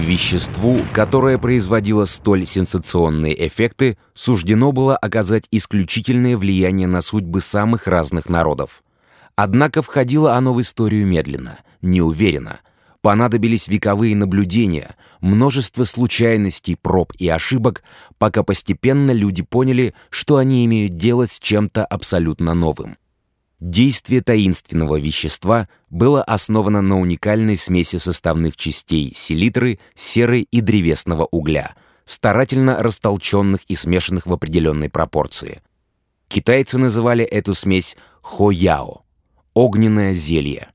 Веществу, которое производило столь сенсационные эффекты, суждено было оказать исключительное влияние на судьбы самых разных народов. Однако входило оно в историю медленно, неуверенно. Понадобились вековые наблюдения, множество случайностей, проб и ошибок, пока постепенно люди поняли, что они имеют дело с чем-то абсолютно новым. Действие таинственного вещества было основано на уникальной смеси составных частей селитры, серы и древесного угля, старательно растолченных и смешанных в определенной пропорции. Китайцы называли эту смесь «хояо» — огненное зелье.